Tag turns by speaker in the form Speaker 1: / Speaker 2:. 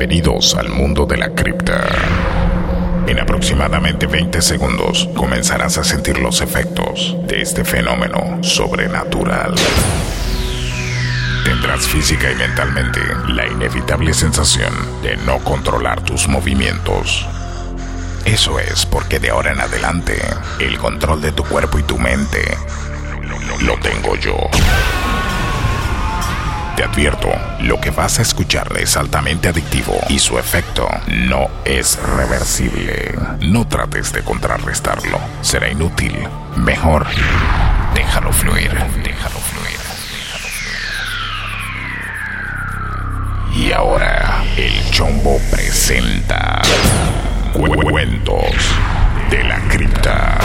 Speaker 1: Bienvenidos al mundo de la cripta. En aproximadamente 20 segundos comenzarás a sentir los efectos de este fenómeno sobrenatural. Tendrás física y mentalmente la inevitable sensación de no controlar tus movimientos. Eso es porque de ahora en adelante el control de tu cuerpo y tu mente lo tengo yo. Te advierto, lo que vas a escuchar es altamente adictivo y su efecto no es reversible. No trates de contrarrestarlo, será inútil. Mejor, déjalo fluir, déjalo fluir. Y ahora, el Chombo presenta Cuentos de la Cripta.